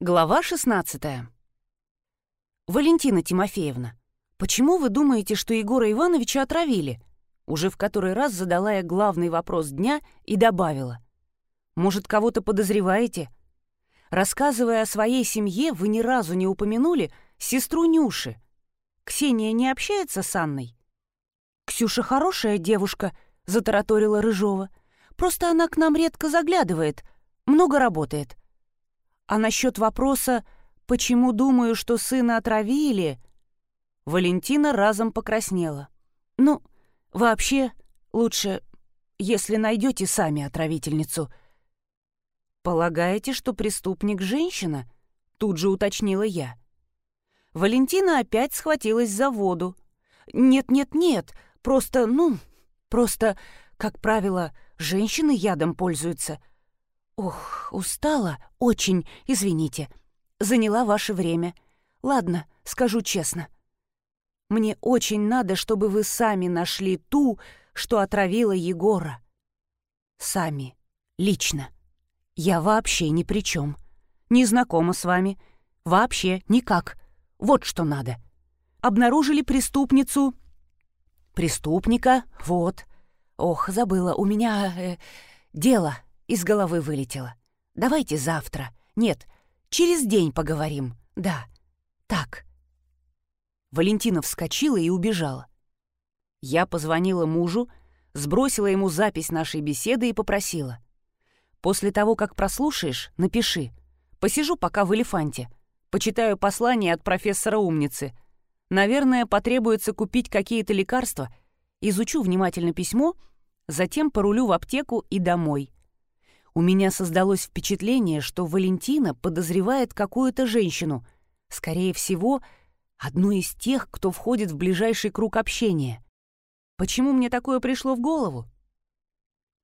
Глава 16. Валентина Тимофеевна, почему вы думаете, что Егора Ивановича отравили? Уже в который раз задала я главный вопрос дня и добавила. Может, кого-то подозреваете? Рассказывая о своей семье, вы ни разу не упомянули сестру Нюши. Ксения не общается с Анной? «Ксюша хорошая девушка», — затараторила Рыжова. «Просто она к нам редко заглядывает, много работает. А насчет вопроса «почему думаю, что сына отравили?» Валентина разом покраснела. «Ну, вообще, лучше, если найдете сами отравительницу». «Полагаете, что преступник — женщина?» Тут же уточнила я. Валентина опять схватилась за воду. «Нет-нет-нет, просто, ну, просто, как правило, женщины ядом пользуются. «Ох, устала? Очень, извините. Заняла ваше время. Ладно, скажу честно. Мне очень надо, чтобы вы сами нашли ту, что отравила Егора. Сами. Лично. Я вообще ни при чем. Не знакома с вами. Вообще никак. Вот что надо. Обнаружили преступницу. Преступника, вот. Ох, забыла, у меня э, дело из головы вылетело. Давайте завтра. Нет, через день поговорим. Да, так. Валентина вскочила и убежала. Я позвонила мужу, сбросила ему запись нашей беседы и попросила. «После того, как прослушаешь, напиши. Посижу пока в элефанте. Почитаю послание от профессора-умницы. Наверное, потребуется купить какие-то лекарства. Изучу внимательно письмо, затем порулю в аптеку и домой. У меня создалось впечатление, что Валентина подозревает какую-то женщину, скорее всего, одну из тех, кто входит в ближайший круг общения. Почему мне такое пришло в голову?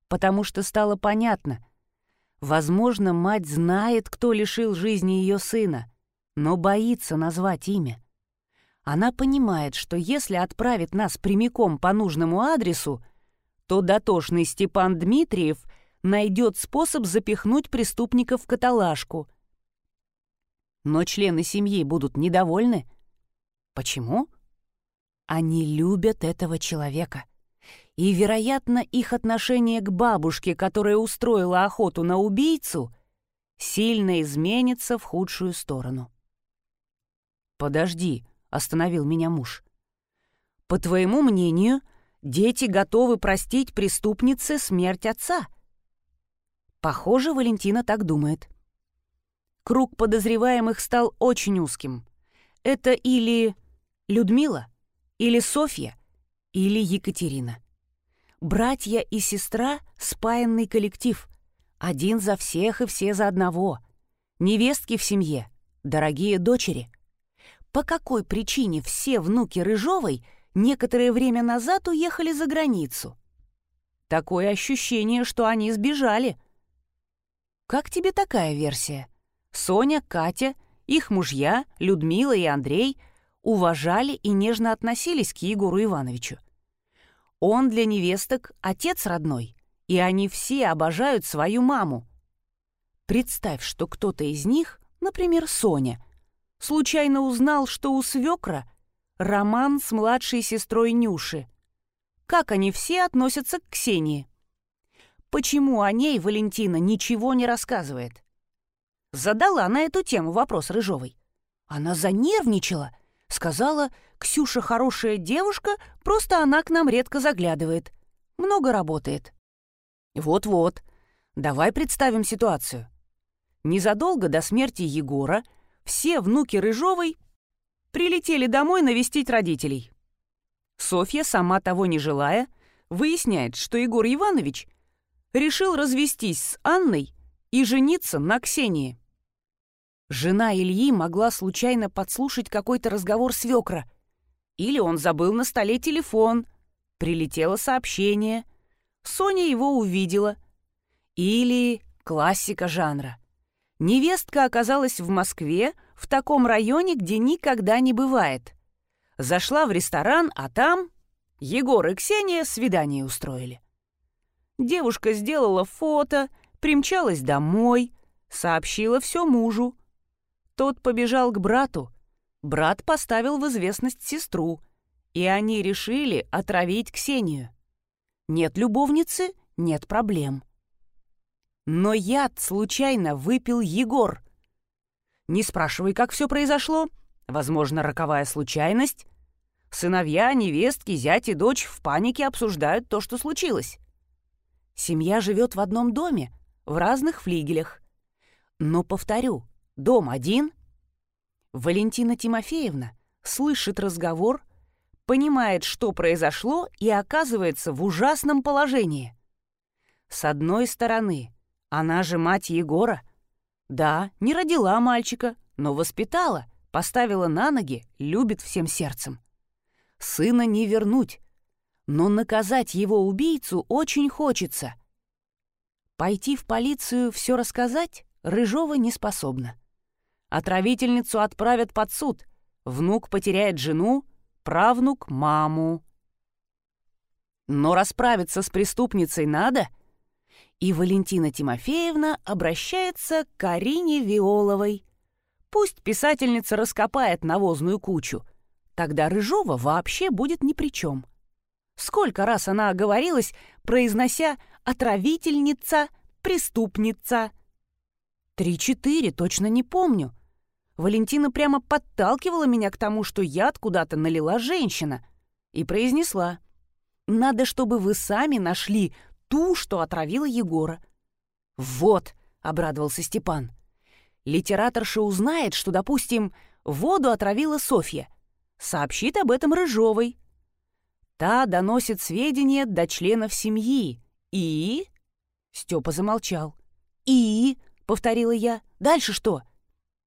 Потому что стало понятно. Возможно, мать знает, кто лишил жизни ее сына, но боится назвать имя. Она понимает, что если отправит нас прямиком по нужному адресу, то дотошный Степан Дмитриев — найдет способ запихнуть преступника в каталажку. Но члены семьи будут недовольны. Почему? Они любят этого человека. И, вероятно, их отношение к бабушке, которая устроила охоту на убийцу, сильно изменится в худшую сторону. «Подожди», — остановил меня муж. «По твоему мнению, дети готовы простить преступнице смерть отца?» Похоже, Валентина так думает. Круг подозреваемых стал очень узким. Это или Людмила, или Софья, или Екатерина. Братья и сестра — спаянный коллектив. Один за всех и все за одного. Невестки в семье, дорогие дочери. По какой причине все внуки Рыжовой некоторое время назад уехали за границу? Такое ощущение, что они сбежали — как тебе такая версия? Соня, Катя, их мужья, Людмила и Андрей уважали и нежно относились к Егору Ивановичу. Он для невесток отец родной, и они все обожают свою маму. Представь, что кто-то из них, например, Соня, случайно узнал, что у свекра роман с младшей сестрой Нюши. Как они все относятся к Ксении? Почему о ней Валентина ничего не рассказывает? Задала на эту тему вопрос Рыжовой. Она занервничала, сказала, «Ксюша хорошая девушка, просто она к нам редко заглядывает. Много работает». Вот-вот, давай представим ситуацию. Незадолго до смерти Егора все внуки Рыжовой прилетели домой навестить родителей. Софья, сама того не желая, выясняет, что Егор Иванович решил развестись с Анной и жениться на Ксении. Жена Ильи могла случайно подслушать какой-то разговор свекра. Или он забыл на столе телефон. Прилетело сообщение. Соня его увидела. Или классика жанра. Невестка оказалась в Москве, в таком районе, где никогда не бывает. Зашла в ресторан, а там Егор и Ксения свидание устроили. Девушка сделала фото, примчалась домой, сообщила все мужу. Тот побежал к брату. Брат поставил в известность сестру, и они решили отравить Ксению. Нет любовницы — нет проблем. Но яд случайно выпил Егор. Не спрашивай, как все произошло. Возможно, роковая случайность. Сыновья, невестки, зять и дочь в панике обсуждают то, что случилось. Семья живет в одном доме, в разных флигелях. Но, повторю, дом один. Валентина Тимофеевна слышит разговор, понимает, что произошло, и оказывается в ужасном положении. С одной стороны, она же мать Егора. Да, не родила мальчика, но воспитала, поставила на ноги, любит всем сердцем. Сына не вернуть, но наказать его убийцу очень хочется. Пойти в полицию все рассказать Рыжова не способна. Отравительницу отправят под суд, внук потеряет жену, правнук — маму. Но расправиться с преступницей надо, и Валентина Тимофеевна обращается к Карине Виоловой. Пусть писательница раскопает навозную кучу, тогда Рыжова вообще будет ни при чем. — Сколько раз она оговорилась, произнося «отравительница», «преступница». Три-четыре, точно не помню. Валентина прямо подталкивала меня к тому, что яд куда-то налила женщина, и произнесла «Надо, чтобы вы сами нашли ту, что отравила Егора». «Вот», — обрадовался Степан, — «литераторша узнает, что, допустим, воду отравила Софья, сообщит об этом Рыжовой». Та доносит сведения до членов семьи. И...» Степа замолчал. «И...» — повторила я. «Дальше что?»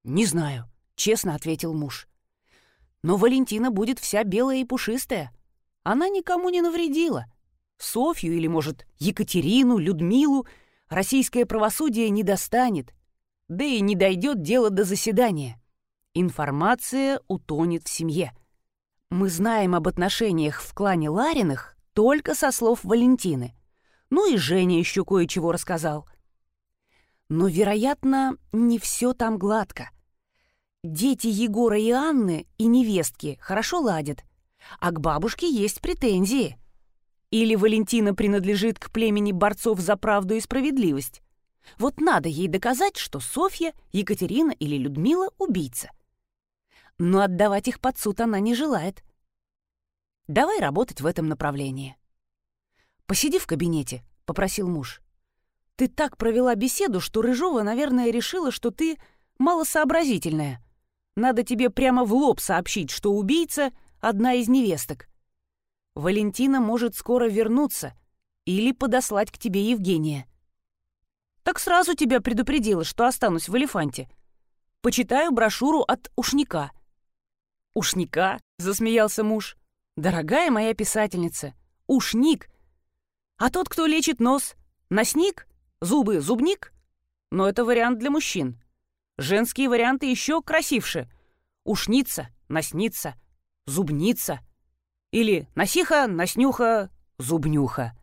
«Не знаю», — честно ответил муж. «Но Валентина будет вся белая и пушистая. Она никому не навредила. Софью или, может, Екатерину, Людмилу российское правосудие не достанет. Да и не дойдет дело до заседания. Информация утонет в семье». Мы знаем об отношениях в клане Лариных только со слов Валентины. Ну и Женя еще кое-чего рассказал. Но, вероятно, не все там гладко. Дети Егора и Анны и невестки хорошо ладят, а к бабушке есть претензии. Или Валентина принадлежит к племени борцов за правду и справедливость. Вот надо ей доказать, что Софья, Екатерина или Людмила — убийца но отдавать их под суд она не желает. Давай работать в этом направлении. «Посиди в кабинете», — попросил муж. «Ты так провела беседу, что Рыжова, наверное, решила, что ты малосообразительная. Надо тебе прямо в лоб сообщить, что убийца — одна из невесток. Валентина может скоро вернуться или подослать к тебе Евгения. Так сразу тебя предупредила, что останусь в «Элефанте». Почитаю брошюру от ушника. «Ушника?» — засмеялся муж. «Дорогая моя писательница, ушник. А тот, кто лечит нос, носник? Зубы зубник? Но это вариант для мужчин. Женские варианты еще красивше. Ушница, носница, зубница. Или носиха, носнюха, зубнюха.